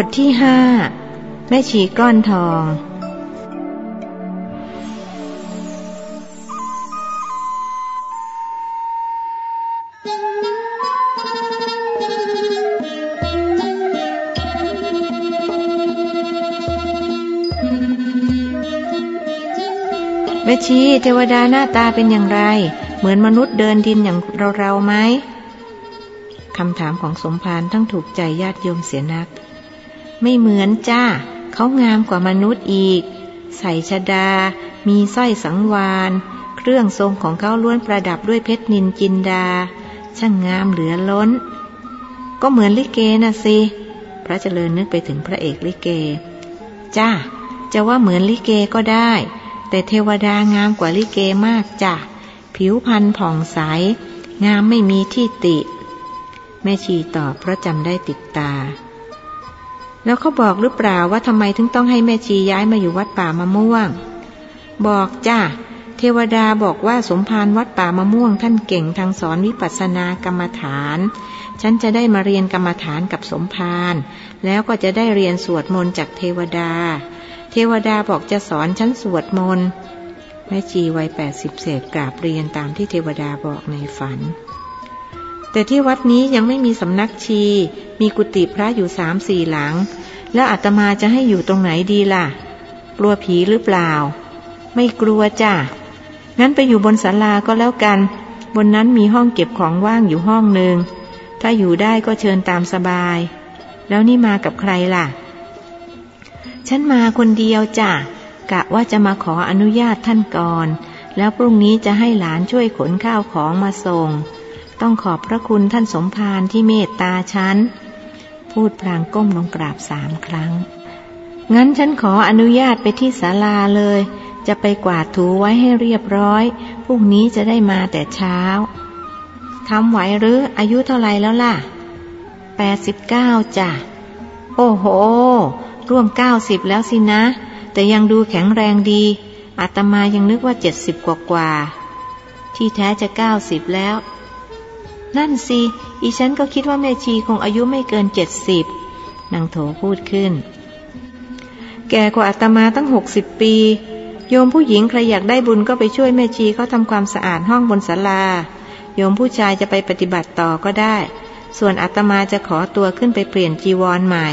บทที่ห้าแม่ชีก้อนทอง แม่ชีเทวดาหน้าตาเป็นอย่างไร เหมือนมนุษย์เดินดินอย่างเราๆไหมคำถามของสมภารทั้งถูกใจญาติโยมเสียนัก ไม่เหมือนจ้า เขางามกว่ามนุษย์อีก ใส่ชดา มีสร้อยสังวาน เครื่องทรงของเขาล้วนประดับด้วยเพชรนินจินดา ช่างงามเหลือล้น ก็เหมือนลิเกนะสิ พระเจริญนึกไปถึงพระเอกลิเก จ้า จะว่าเหมือนลิเกก็ได้ แต่เทวดางามกว่าลิเกมากจ้ะ ผิวพรรณผ่องใส งามไม่มีที่ติ แม่ชีตอบเพราะจำได้ติดตา แล้วเขาบอกหรือเปล่าว่าทำไมถึงต้องให้แม่ชีย้ายมาอยู่วัดป่ามะม่วง บอกจ้าเทวดาบอกว่าสมภารวัดป่ามะม่วง ท่านเก่งทางสอนวิปัสสนากรรมฐาน ฉันจะได้มาเรียนกรรมฐานกับสมภารแล้วก็จะได้เรียนสวดมนต์จากเทวดา เทวดาบอกจะสอนฉันสวดมนต์แม่ชีวัยแปดสิบเศษกราบเรียนตามที่เทวดาบอกในฝัน แต่ที่วัดนี้ยังไม่มีสำนักชี มีกุฏิพระอยู่สามสี่หลัง แล้วอาตมาจะให้อยู่ตรงไหนดีล่ะ กลัวผีหรือเปล่า ไม่กลัวจ้ะ งั้นไปอยู่บนศาลาก็แล้วกัน บนนั้นมีห้องเก็บของว่างอยู่ห้องหนึ่ง ถ้าอยู่ได้ก็เชิญตามสบาย แล้วนี่มากับใครล่ะ ฉันมาคนเดียวจ้ะ กะว่าจะมาขออนุญาตท่านก่อน แล้วพรุ่งนี้จะให้หลานช่วยขนข้าวของมาส่ง ต้องขอบพระคุณท่านสมภารที่เมตตาฉัน พูดพลางก้มลงกราบสามครั้ง งั้นฉันขออนุญาตไปที่ศาลาเลย จะไปกวาดถูไว้ให้เรียบร้อย พรุ่งนี้จะได้มาแต่เช้า ทำไหวหรืออายุเท่าไรแล้วล่ะ แปดสิบเก้าจ้ะ โอ้โห ร่วมเก้าสิบแล้วสินะ แต่ยังดูแข็งแรงดี อาตมายังนึกว่าเจ็ดสิบกว่ากว่า ที่แท้จะเก้าสิบแล้ว นั่นสิอีฉันก็คิดว่าแม่ชีคงอายุไม่เกินเจ็ดสิบนางโถพูดขึ้น แกกว่าอาตมาตั้งหกสิบปี โยมผู้หญิงใครอยากได้บุญก็ไปช่วยแม่ชีเขาทำความสะอาดห้องบนศาลา โยมผู้ชายจะไปปฏิบัติต่อก็ได้ ส่วนอาตมาจะขอตัวขึ้นไปเปลี่ยนจีวรใหม่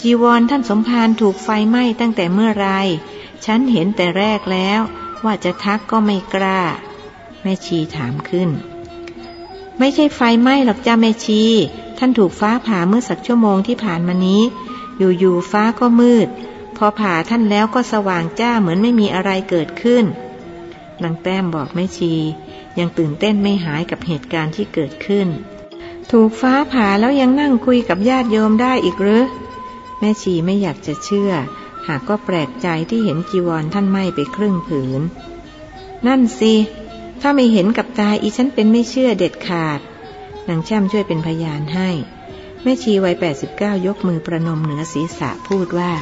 จีวรท่านสมภารถูกไฟไหม้ตั้งแต่เมื่อไร ฉันเห็นแต่แรกแล้ว ว่าจะทักก็ไม่กล้า แม่ชีถามขึ้น ไม่ใช่ไฟไหม้หรอกจ้าแม่ชี ท่านถูกฟ้าผ่าเมื่อสักชั่วโมงที่ผ่านมานี้ อยู่ๆฟ้าก็มืด พอผ่าท่านแล้วก็สว่างจ้าเหมือนไม่มีอะไรเกิดขึ้นนางแต้มบอกแม่ชี ยังตื่นเต้นไม่หายกับเหตุการณ์ที่เกิดขึ้น ถูกฟ้าผ่าแล้วยังนั่งคุยกับญาติโยมได้อีกหรือแม่ชีไม่อยากจะเชื่อ หากก็แปลกใจที่เห็นจีวรท่านไหม้ไปครึ่งผืน นั่นสิ ถ้าไม่เห็นกับตาอีฉันเป็นไม่เชื่อเด็ดขาดนางแช่มช่วยเป็นพยานให้ แม่ชีวัยแปดสิบเก้ายกมือประนมเหนือศีรษะพูดว่า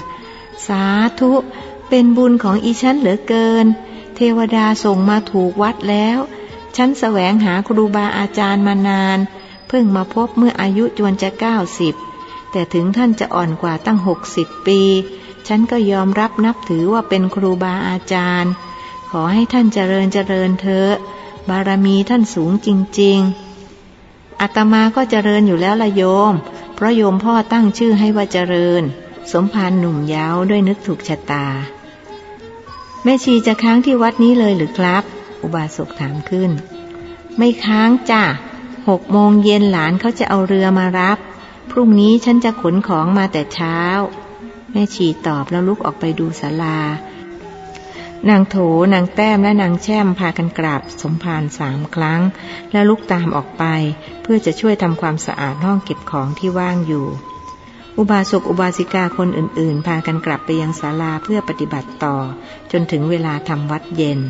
สาธุ เป็นบุญของอีฉันเหลือเกิน เทวดาส่งมาถูกวัดแล้ว ฉันแสวงหาครูบาอาจารย์มานาน เพิ่งมาพบเมื่ออายุจวนจะเก้าสิบแต่ถึงท่านจะอ่อนกว่าตั้งหกสิบปี ฉันก็ยอมรับนับถือว่าเป็นครูบาอาจารย์ อให้ท่านเจริญเจริญเถอะบารมีท่านสูงจริง ๆอาตมาก็เจริญอยู่แล้วละโยม เพราะโยมพ่อตั้งชื่อให้ว่าเจริญ สมภารหนุ่มยาวด้วยนึกถูกชะตา แม่ชีจะค้างที่วัดนี้เลยหรือครับ อุบาสกถามขึ้น ไม่ค้างจ้ะหกโมงเย็นหลานเขาจะเอาเรือมารับ พรุ่งนี้ฉันจะขนของมาแต่เช้า แม่ชีตอบแล้วลุกออกไปดูศาลา นางโถ นางแต้มและนางแช่มพากันกราบสมภารสามครั้ง แล้วลุกตามออกไป เพื่อจะช่วยทำความสะอาดห้องเก็บของที่ว่างอยู่ อุบาสกอุบาสิกาคนอื่นๆ พากันกลับไปยังศาลาเพื่อปฏิบัติต่อ จนถึงเวลาทำวัดเย็น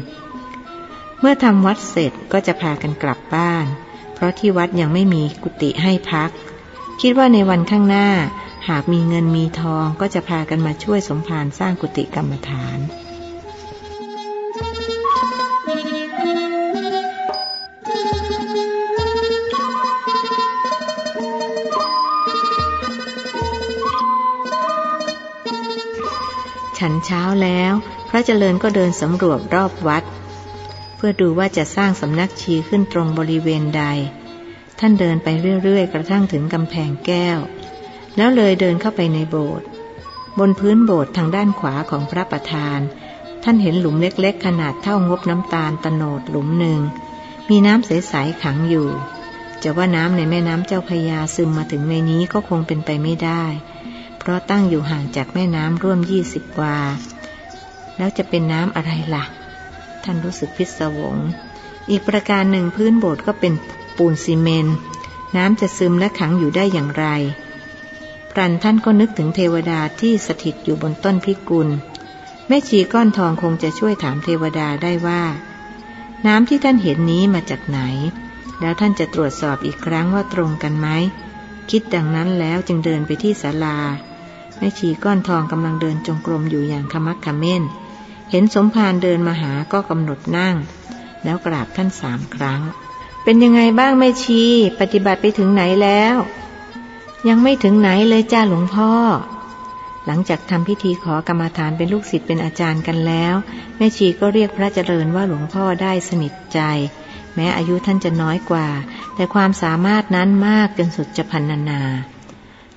เมื่อทำวัดเสร็จก็จะพากันกลับบ้าน เพราะที่วัดยังไม่มีกุฏิให้พัก คิดว่าในวันข้างหน้า หากมีเงินมีทองก็จะพากันมาช่วยสมภารสร้างกุฏิกรรมฐาน ฉันเช้าแล้ว พระเจริญก็เดินสำรวจรอบวัด เพื่อดูว่าจะสร้างสำนักชีขึ้นตรงบริเวณใด ท่านเดินไปเรื่อย ๆ กระทั่งถึงกำแพงแก้ว แล้วเลยเดินเข้าไปในโบสถ์บนพื้นโบสถ์ทางด้านขวาของพระประธาน ท่านเห็นหลุมเล็ก ๆ ขนาดเท่างบน้ำตาลตโนดหลุมหนึ่ง มีน้ำใส ๆ ขังอยู่ จะว่าน้ำในแม่น้ำเจ้าพยาซึมมาถึงในนี้ก็คงเป็นไปไม่ได้ เพราะตั้งอยู่ห่างจากแม่น้ำร่วมยี่สิบวา แล้วจะเป็นน้ำอะไรละ่ะ ท่านรู้สึกพิศวง อีกประการหนึ่งพื้นโบสถ์ก็เป็นปูนซีเมนต์น้ำจะซึมและขังอยู่ได้อย่างไร พรันท่านก็นึกถึงเทวดาที่สถิตอยู่บนต้นพิกุล แม่ชีก้อนทองคงจะช่วยถามเทวดาได้ว่า น้ำที่ท่านเห็นนี้มาจากไหน แล้วท่านจะตรวจสอบอีกครั้งว่าตรงกันไหมคิดดังนั้นแล้วจึงเดินไปที่ศาลา ม่ชีก้อนทองกำลังเดินจงกรมอยู่อย่างขมักขม้น เห็นสมภารเดินมาหาก็กำหนดนั่ง แล้วกราบท่านสามครั้ง เป็นยังไงบ้างแม่ชี ปฏิบัติไปถึงไหนแล้ว ยังไม่ถึงไหนเลยจ้าหลวงพ่อ หลังจากทำพิธีขอกรรมฐานเป็นลูกศิษย์เป็นอาจารย์กันแล้ว แม่ชีก็เรียกพระเจริญว่าหลวงพ่อได้สนิทใจ แม้อายุท่านจะน้อยกว่า แต่ความสามารถนั้นมากจนสุดจะพันนานา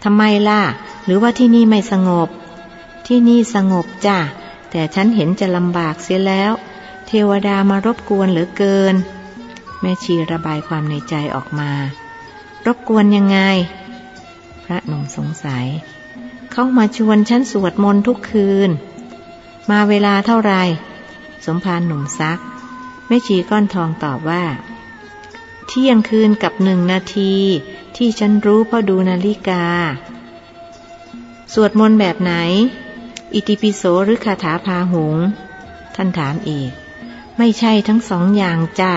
ทำไมล่ะ หรือว่าที่นี่ไม่สงบ ที่นี่สงบจ้ะ แต่ฉันเห็นจะลำบากเสียแล้ว เทวดามารบกวนเหลือเกิน แม่ชีระบายความในใจออกมา รบกวนยังไง พระหนุ่มสงสัย เขามาชวนฉันสวดมนต์ทุกคืน มาเวลาเท่าไร สมภารหนุ่มซัก แม่ชีก้อนทองตอบว่า เที่ยงคืนกับหนึ่งนาที ที่ฉันรู้เพราะดูนาฬิกา สวดมนต์แบบไหน อิติปิโสหรือคาถาพาหุง ท่านถามอีก ไม่ใช่ทั้งสองอย่างจ้ะ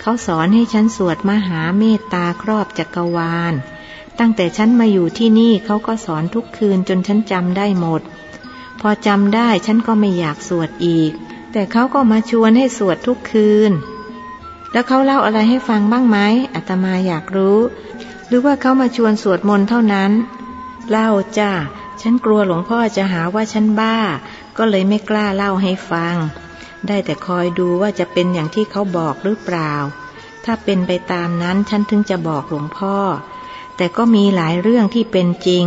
เขาสอนให้ฉันสวดมหาเมตตาครอบจักรวาล ตั้งแต่ฉันมาอยู่ที่นี่เขาก็สอนทุกคืนจนฉันจำได้หมด พอจำได้ฉันก็ไม่อยากสวดอีก แต่เขาก็มาชวนให้สวดทุกคืน แล้วเขาเล่าอะไรให้ฟังบ้างไหมอาตมาอยากรู้ หรือว่าเขามาชวนสวดมนต์เท่านั้น เล่าจ้าฉันกลัวหลวงพ่อจะหาว่าฉันบ้า ก็เลยไม่กล้าเล่าให้ฟัง ได้แต่คอยดูว่าจะเป็นอย่างที่เขาบอกหรือเปล่า ถ้าเป็นไปตามนั้นฉันถึงจะบอกหลวงพ่อ แต่ก็มีหลายเรื่องที่เป็นจริง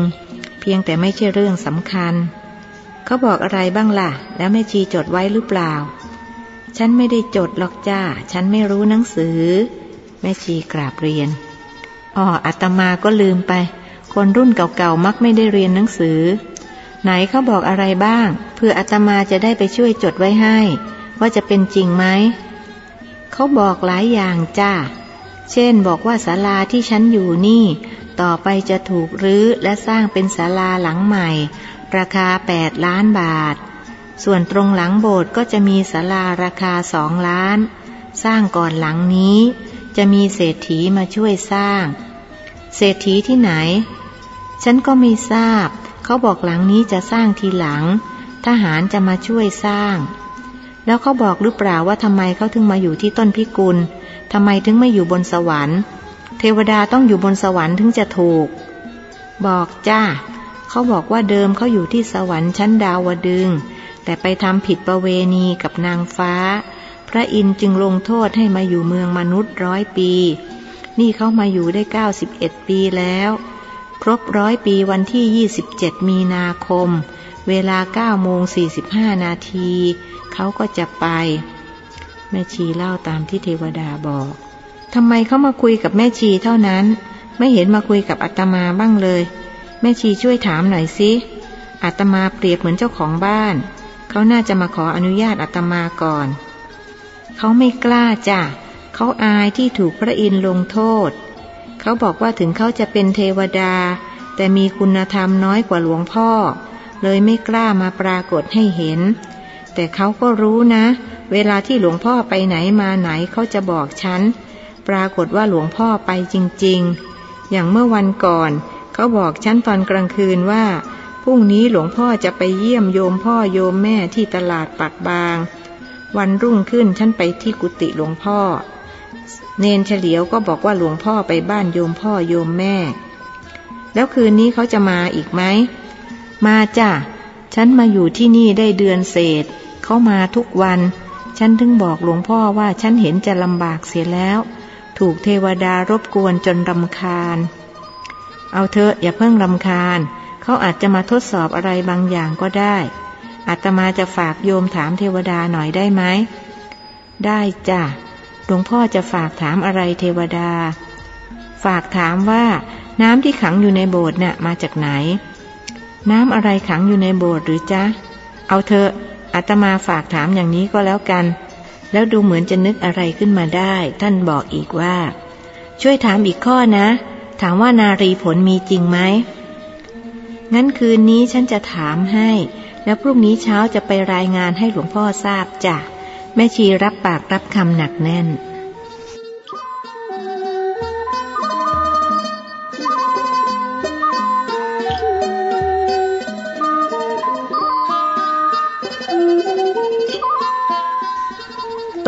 เพียงแต่ไม่ใช่เรื่องสำคัญ เขาบอกอะไรบ้างล่ะ แล้วแม่ชีจดไว้หรือเปล่า ฉันไม่ได้จดหรอกจ้า ฉันไม่รู้หนังสือ แม่ชีกราบเรียนอ๋ออาตมาก็ลืมไป คนรุ่นเก่าๆมักไม่ได้เรียนหนังสือ ไหนเขาบอกอะไรบ้าง เพื่ออาตมาจะได้ไปช่วยจดไว้ให้ ว่าจะเป็นจริงไหม เขาบอกหลายอย่างจ้า เช่นบอกว่าศาลาที่ฉันอยู่นี่ ต่อไปจะถูกรื้อและสร้างเป็นศาลาหลังใหม่ ราคาแปดล้านบาท ส่วนตรงหลังโบสถ์ก็จะมีศาลาราคาสองล้าน สร้างก่อนหลังนี้ จะมีเศรษฐีมาช่วยสร้าง เศรษฐีที่ไหน ฉันก็ไม่ทราบ เขาบอกหลังนี้จะสร้างทีหลัง ทหารจะมาช่วยสร้าง แล้วเขาบอกหรือเปล่าว่าทำไมเขาถึงมาอยู่ที่ต้นพิกุลทำไมถึงไม่อยู่บนสวรรค์ เทวดาต้องอยู่บนสวรรค์ถึงจะถูก บอกจ้าเขาบอกว่าเดิมเขาอยู่ที่สวรรค์ชั้นดาวดึง แต่ไปทำผิดประเวณีกับนางฟ้า พระอินทร์จึงลงโทษให้มาอยู่เมืองมนุษย์ร้อยปี นี่เขามาอยู่ได้ 91 ปีแล้ว ครบร้อยปีวันที่ 27 มีนาคม เวลา9โมง45 นาที เขาก็จะไป แม่ชีเล่าตามที่เทวดาบอกทำไมเขามาคุยกับแม่ชีเท่านั้น ไม่เห็นมาคุยกับอาตมาบ้างเลย แม่ชีช่วยถามหน่อยสิอาตมาเปรียบเหมือนเจ้าของบ้าน เขาน่าจะมาขออนุญาตอาตมาก่อน เขาไม่กล้าจ้ะเขาอายที่ถูกพระอินทร์ลงโทษ เขาบอกว่าถึงเขาจะเป็นเทวดา แต่มีคุณธรรมน้อยกว่าหลวงพ่อ เลยไม่กล้ามาปรากฏให้เห็น แต่เขาก็รู้นะ เวลาที่หลวงพ่อไปไหนมาไหนเขาจะบอกฉัน ปรากฏว่าหลวงพ่อไปจริง ๆ อย่างเมื่อวันก่อน เขาบอกฉันตอนกลางคืนว่า พรุ่งนี้หลวงพ่อจะไปเยี่ยมโยมพ่อโยมแม่ที่ตลาดปักบาง วันรุ่งขึ้นฉันไปที่กุฏิหลวงพ่อ เนนเฉลียวก็บอกว่าหลวงพ่อไปบ้านโยมพ่อโยมแม่ แล้วคืนนี้เขาจะมาอีกไหม มาจ้ะ ฉันมาอยู่ที่นี่ได้เดือนเศษ เขามาทุกวัน ฉันถึงบอกหลวงพ่อว่าฉันเห็นจะลำบากเสียแล้ว ถูกเทวดารบกวนจนรำคาญ เอาเถอะอย่าเพิ่งรำคาญ เขาอาจจะมาทดสอบอะไรบางอย่างก็ได้ อาตมาจะฝากโยมถามเทวดาหน่อยได้ไหม ได้จ้ะ หลวงพ่อจะฝากถามอะไรเทวดา ฝากถามว่า น้ำที่ขังอยู่ในโบสถ์น่ะมาจากไหน น้ำอะไรขังอยู่ในโบสถ์หรือจ๊ะ เอาเถอะอาตมาฝากถามอย่างนี้ก็แล้วกัน แล้วดูเหมือนจะนึกอะไรขึ้นมาได้ ท่านบอกอีกว่า ช่วยถามอีกข้อนะ ถามว่านารีผลมีจริงไหม งั้นคืนนี้ฉันจะถามให้ แล้วพรุ่งนี้เช้าจะไปรายงานให้หลวงพ่อทราบจ้ะ แม่ชีรับปากรับคำหนักแน่น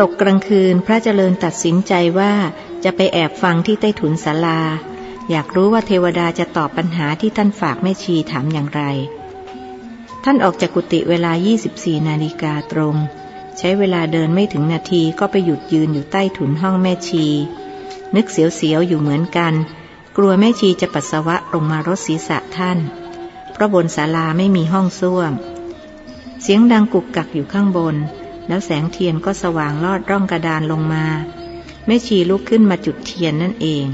ตกกลางคืนพระเจริญตัดสินใจว่าจะไปแอบฟังที่ใต้ถุนศาลา อยากรู้ว่าเทวดาจะตอบปัญหาที่ท่านฝากแม่ชีถามอย่างไร ท่านออกจากกุฏิเวลา 24 นาฬิกาตรง ใช้เวลาเดินไม่ถึงนาทีก็ไปหยุดยืนอยู่ใต้ถุนห้องแม่ชี นึกเสียวๆอยู่เหมือนกัน กลัวแม่ชีจะปัสสาวะลงมารถศีรษะท่าน เพราะบนศาลาไม่มีห้องส้วม เสียงดังกุกกักอยู่ข้างบน แล้วแสงเทียนก็สว่างลอดร่องกระดานลงมา แม่ชีลุกขึ้นมาจุดเทียนนั่นเอง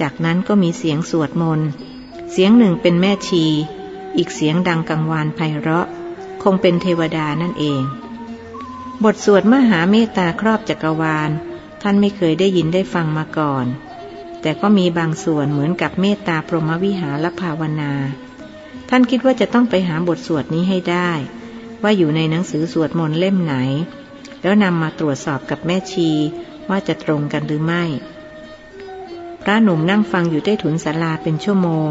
จากนั้นก็มีเสียงสวดมนต์ เสียงหนึ่งเป็นแม่ชี อีกเสียงดังกังวานไพเราะ คงเป็นเทวดานั่นเอง บทสวดมหาเมตตาครอบจักรวาล ท่านไม่เคยได้ยินได้ฟังมาก่อน แต่ก็มีบางส่วนเหมือนกับเมตตาพรหมวิหารภาวนา ท่านคิดว่าจะต้องไปหาบทสวดนี้ให้ได้ ว่าอยู่ในหนังสือสวดมนต์เล่มไหน แล้วนำมาตรวจสอบกับแม่ชีว่าจะตรงกันหรือไม่ พระหนุ่มนั่งฟังอยู่ใต้ถุนศาลาเป็นชั่วโมง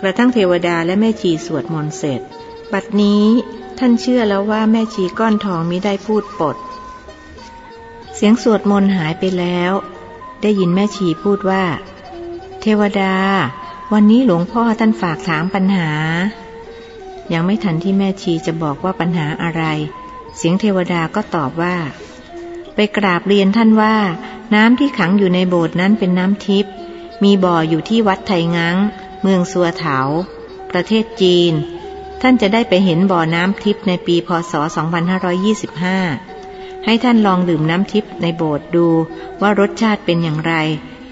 กระทั่งเทวดาและแม่ชีสวดมนต์เสร็จ บัดนี้ท่านเชื่อแล้วว่าแม่ชีก้อนทองมิได้พูดปด เสียงสวดมนต์หายไปแล้ว ได้ยินแม่ชีพูดว่า เทวดา วันนี้หลวงพ่อท่านฝากถามปัญหา ยังไม่ทันที่แม่ชีจะบอกว่าปัญหาอะไร เสียงเทวดาก็ตอบว่า ไปกราบเรียนท่านว่า น้ำที่ขังอยู่ในโบสถ์นั้นเป็นน้ำทิพย์มีบ่ออยู่ที่วัดไทยงังเมืองสัวเถา ประเทศจีน ท่านจะได้ไปเห็นบ่อน้ำทิพย์ในปีพศ 2525 ให้ท่านลองดื่มน้ำทิพย์ในโบสถ์ดูว่ารสชาติเป็นอย่างไร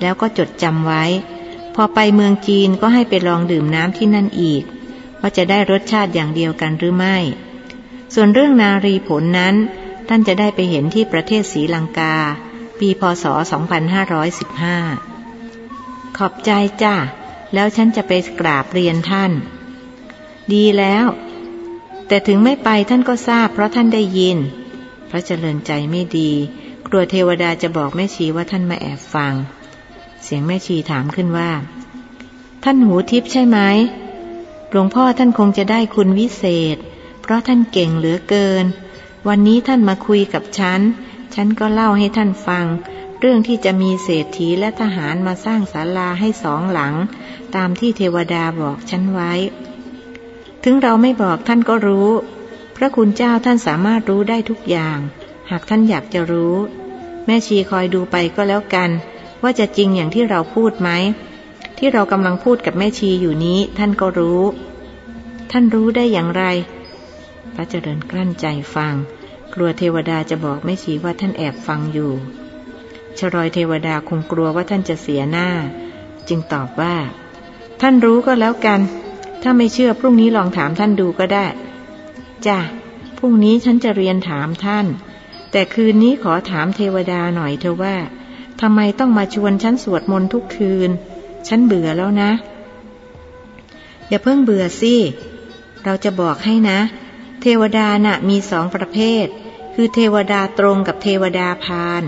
แล้วก็จดจำไว้ พอไปเมืองจีนก็ให้ไปลองดื่มน้ำที่นั่นอีก ว่าจะได้รสชาติอย่างเดียวกันหรือไม่ ส่วนเรื่องนารีผลนั้น ท่านจะได้ไปเห็นที่ประเทศศรีลังกา ปีพศ 2515 ขอบใจจ้า แล้วฉันจะไปกราบเรียนท่าน ดีแล้ว แต่ถึงไม่ไปท่านก็ทราบเพราะท่านได้ยิน พระเจริญใจไม่ดี กลัวเทวดาจะบอกแม่ชีว่าท่านมาแอบฟัง เสียงแม่ชีถามขึ้นว่า ท่านหูทิพย์ใช่ไหมหลวงพ่อท่านคงจะได้คุณวิเศษ เพราะท่านเก่งเหลือเกิน วันนี้ท่านมาคุยกับฉัน ฉันก็เล่าให้ท่านฟัง เรื่องที่จะมีเศรษฐีและทหารมาสร้างศาลาให้สองหลัง ตามที่เทวดาบอกฉันไว้ ถึงเราไม่บอกท่านก็รู้ พระคุณเจ้าท่านสามารถรู้ได้ทุกอย่าง หากท่านอยากจะรู้ แม่ชีคอยดูไปก็แล้วกัน ว่าจะจริงอย่างที่เราพูดไหมที่เรากำลังพูดกับแม่ชีอยู่นี้ ท่านก็รู้ ท่านรู้ได้อย่างไร พระเจริญกลั้นใจฟัง กลัวเทวดาจะบอกแม่ชีว่าท่านแอบฟังอยู่ ชรอยเทวดาคงกลัวว่าท่านจะเสียหน้า จึงตอบว่า ท่านรู้ก็แล้วกัน ถ้าไม่เชื่อพรุ่งนี้ลองถามท่านดูก็ได้ จ้ะ พรุ่งนี้ฉันจะเรียนถามท่าน แต่คืนนี้ขอถามเทวดาหน่อยเถอะว่าทำไมต้องมาชวนฉันสวดมนต์ทุกคืน ฉันเบื่อแล้วนะ อย่าเพิ่งเบื่อสิ เราจะบอกให้นะ เทวดาน่ะมีสองประเภท คือเทวดาตรงกับเทวดาพาน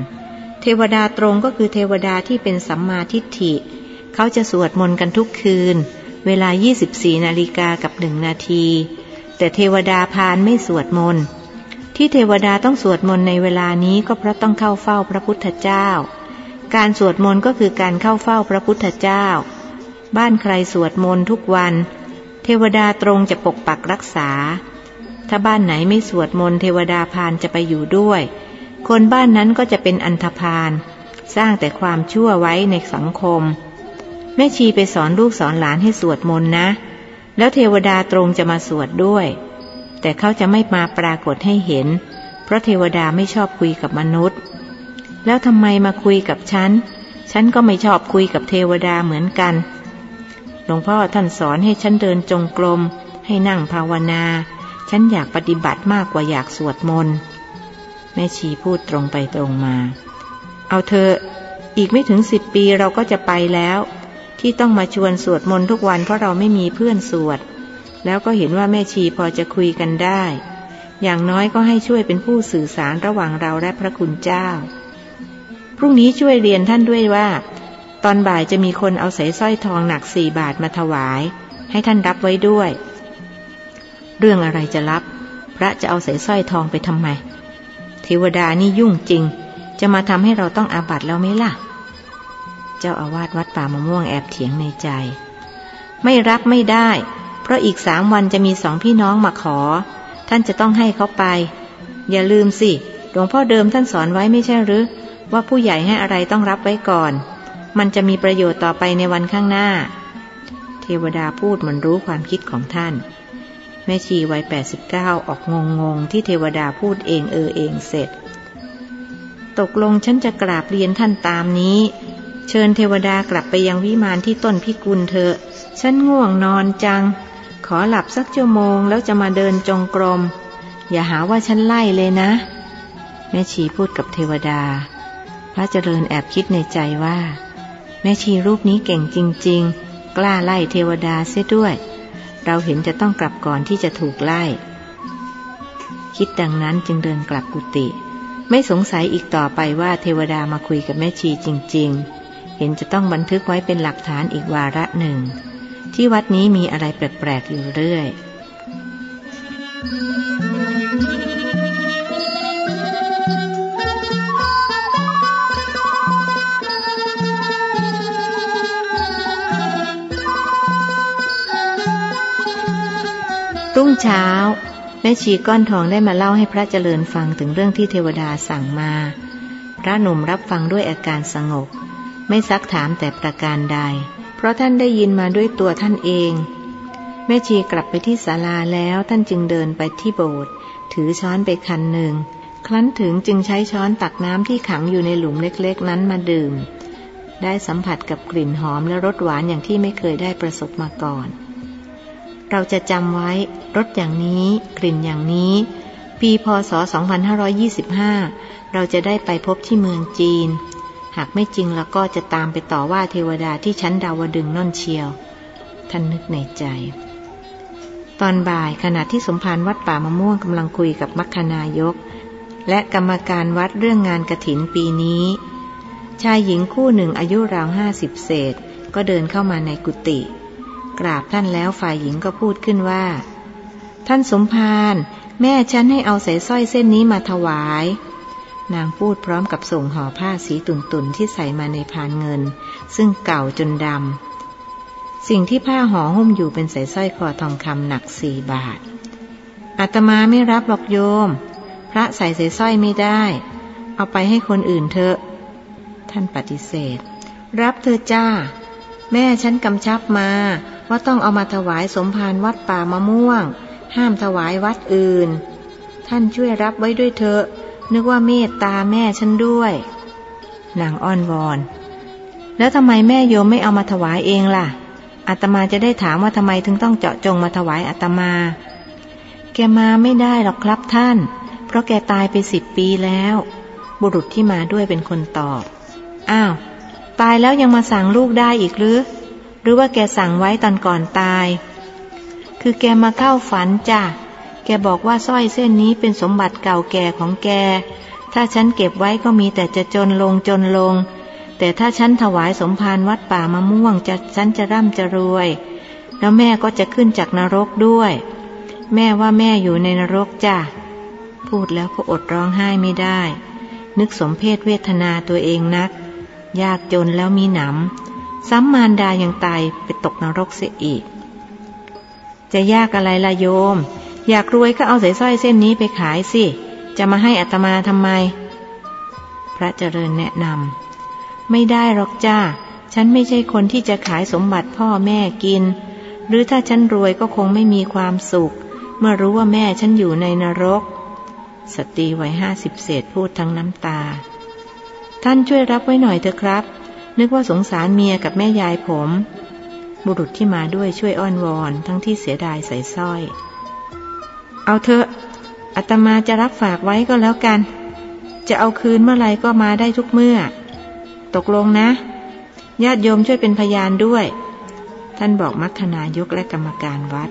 เทวดาตรงก็คือเทวดาที่เป็นสัมมาทิฏฐิ เขาจะสวดมนต์กันทุกคืน เวลา 24 นาฬิกากับหนึ่งนาที แต่เทวดาพานไม่สวดมนต์ ที่เทวดาต้องสวดมนต์ในเวลานี้ก็เพราะต้องเข้าเฝ้าพระพุทธเจ้า การสวดมนต์ก็คือการเข้าเฝ้าพระพุทธเจ้า บ้านใครสวดมนต์ทุกวัน เทวดาตรงจะปกปักรักษา ถ้าบ้านไหนไม่สวดมนต์เทวดาพานจะไปอยู่ด้วย คนบ้านนั้นก็จะเป็นอันธพาล สร้างแต่ความชั่วไว้ในสังคม แม่ชีไปสอนลูกสอนหลานให้สวดมนต์นะ แล้วเทวดาตรงจะมาสวดด้วย แต่เขาจะไม่มาปรากฏให้เห็น เพราะเทวดาไม่ชอบคุยกับมนุษย์ แล้วทำไมมาคุยกับฉัน ฉันก็ไม่ชอบคุยกับเทวดาเหมือนกัน หลวงพ่อท่านสอนให้ฉันเดินจงกรมให้นั่งภาวนา ฉันอยากปฏิบัติมากกว่าอยากสวดมนต์ แม่ชีพูดตรงไปตรงมา เอาเธอ อีกไม่ถึงสิบปีเราก็จะไปแล้ว ที่ต้องมาชวนสวดมนต์ทุกวันเพราะเราไม่มีเพื่อนสวด แล้วก็เห็นว่าแม่ชีพอจะคุยกันได้ อย่างน้อยก็ให้ช่วยเป็นผู้สื่อสารระหว่างเราและพระคุณเจ้า พรุ่งนี้ช่วยเรียนท่านด้วยว่า ตอนบ่ายจะมีคนเอาใส่สร้อยทองหนักสี่บาทมาถวาย ให้ท่านรับไว้ด้วย เรื่องอะไรจะรับ พระจะเอาใส่สร้อยทองไปทำไมเทวดานี่ยุ่งจริง จะมาทำให้เราต้องอาบัตแล้วไหมล่ะ เจ้าอาวาสวัดป่ามะม่วงแอบเถียงในใจ ไม่รับไม่ได้ เพราะอีกสามวันจะมีสองพี่น้องมาขอ ท่านจะต้องให้เขาไป อย่าลืมสิหลวงพ่อเดิมท่านสอนไว้ไม่ใช่หรือ ว่าผู้ใหญ่ให้อะไรต้องรับไว้ก่อน มันจะมีประโยชน์ต่อไปในวันข้างหน้า เทวดาพูดเหมือนรู้ความคิดของท่าน แม่ชีวัยแปดสิบเก้าออกงงงที่เทวดาพูดเองเออเองเสร็จ ตกลงฉันจะกราบเรียนท่านตามนี้ เชิญเทวดากลับไปยังวิมานที่ต้นพิกุลเถอะ ฉันง่วงนอนจัง ขอหลับสักชั่วโมงแล้วจะมาเดินจงกรม อย่าหาว่าฉันไล่เลยนะ แม่ชีพูดกับเทวดา พระเจริญแอบคิดในใจว่า แม่ชีรูปนี้เก่งจริง ๆ กล้าไล่เทวดาเสียด้วย เราเห็นจะต้องกลับก่อนที่จะถูกไล่ คิดดังนั้นจึงเดินกลับกุฏิไม่สงสัยอีกต่อไปว่าเทวดามาคุยกับแม่ชีจริง ๆ เห็นจะต้องบันทึกไว้เป็นหลักฐานอีกวาระหนึ่ง ที่วัดนี้มีอะไรแปลกๆอยู่เรื่อย รุ่งเช้า แม่ชีก้อนทองได้มาเล่าให้พระเจริญฟังถึงเรื่องที่เทวดาสั่งมา พระหนุ่มรับฟังด้วยอาการสงบ ไม่ซักถามแต่ประการใด เพราะท่านได้ยินมาด้วยตัวท่านเอง แม่ชีกลับไปที่ศาลาแล้วท่านจึงเดินไปที่โบสถ์ถือช้อนไปคันหนึ่ง ครั้นถึงจึงใช้ช้อนตักน้ำที่ขังอยู่ในหลุมเล็กๆ นั้นมาดื่ม ได้สัมผัสกับกลิ่นหอมและรสหวานอย่างที่ไม่เคยได้ประสบมาก่อน เราจะจำไว้รสอย่างนี้กลิ่นอย่างนี้ ปีพศ 2525 เราจะได้ไปพบที่เมืองจีน หากไม่จริงแล้วก็จะตามไปต่อว่าเทวดาที่ชั้นดาวดึงน่นเชียว ท่านนึกในใจ ตอนบ่ายขณะที่สมภารวัดป่ามะม่วงกำลังคุยกับมัคคณายก และกรรมการวัดเรื่องงานกระถินปีนี้ ชายหญิงคู่หนึ่งอายุราวห้าสิบเศษ ก็เดินเข้ามาในกุฏิ กราบท่านแล้วฝ่ายหญิงก็พูดขึ้นว่า ท่านสมภารแม่ฉันให้เอาสายสร้อยเส้นนี้มาถวาย นางพูดพร้อมกับส่งห่อผ้าสีตุ่นๆที่ใส่มาในพานเงิน ซึ่งเก่าจนดำสิ่งที่ผ้าห่อหุ้มอยู่เป็นสายสร้อยคอทองคำหนักสี่บาทอาตมาไม่รับหรอกโยม พระใส่สายสร้อยไม่ได้ เอาไปให้คนอื่นเถอะ ท่านปฏิเสธ รับเธอจ้า แม่ฉันกำชับมา ว่าต้องเอามาถวายสมภารวัดป่ามะม่วง ห้ามถวายวัดอื่น ท่านช่วยรับไว้ด้วยเถอะ นึกว่าเมตตาแม่ฉันด้วยนางอ้อนวอน แล้วทำไมแม่โยมไม่เอามาถวายเองล่ะอาตมาจะได้ถามว่าทำไมถึงต้องเจาะจงมาถวายอาตมา แกมาไม่ได้หรอกครับท่าน เพราะแกตายไปสิบปีแล้ว บุรุษที่มาด้วยเป็นคนตอบ อ้าว ตายแล้วยังมาสั่งลูกได้อีกหรือ หรือว่าแกสั่งไว้ตอนก่อนตาย คือแกมาเข้าฝันจ้ะ แกบอกว่าสร้อยเส้นนี้เป็นสมบัติเก่าแก่ของแก ถ้าฉันเก็บไว้ก็มีแต่จะจนลงจนลง แต่ถ้าฉันถวายสมภารวัดป่ามะม่วงจะฉันจะร่ำจะรวย แล้วแม่ก็จะขึ้นจากนรกด้วย แม่ว่าแม่อยู่ในนรกจ้ะ พูดแล้วก็อดร้องไห้ไม่ได้ นึกสมเพศเวทนาตัวเองนัก ยากจนแล้วมีหนำ ซ้ำมารดายังตายไปตกนรกเสียอีก จะยากอะไรละโยม อยากรวยก็เอาสายสร้อยเส้นนี้ไปขายสิ จะมาให้อัตมาทำไม พระเจริญแนะนำไม่ได้หรอกจ้า ฉันไม่ใช่คนที่จะขายสมบัติพ่อแม่กิน หรือถ้าฉันรวยก็คงไม่มีความสุข เมื่อรู้ว่าแม่ฉันอยู่ในนรก สตรีวัยห้าสิบเศษพูดทั้งน้ำตา ท่านช่วยรับไว้หน่อยเถอะครับ นึกว่าสงสารเมียกับแม่ยายผม บุรุษที่มาด้วยช่วยอ้อนวอนทั้งที่เสียดายใส่สร้อย เอาเถอะอาตมาจะรับฝากไว้ก็แล้วกัน จะเอาคืนเมื่อไรก็มาได้ทุกเมื่อ ตกลงนะ ญาติโยมช่วยเป็นพยานด้วย ท่านบอกมัคคณายกและกรรมการวัด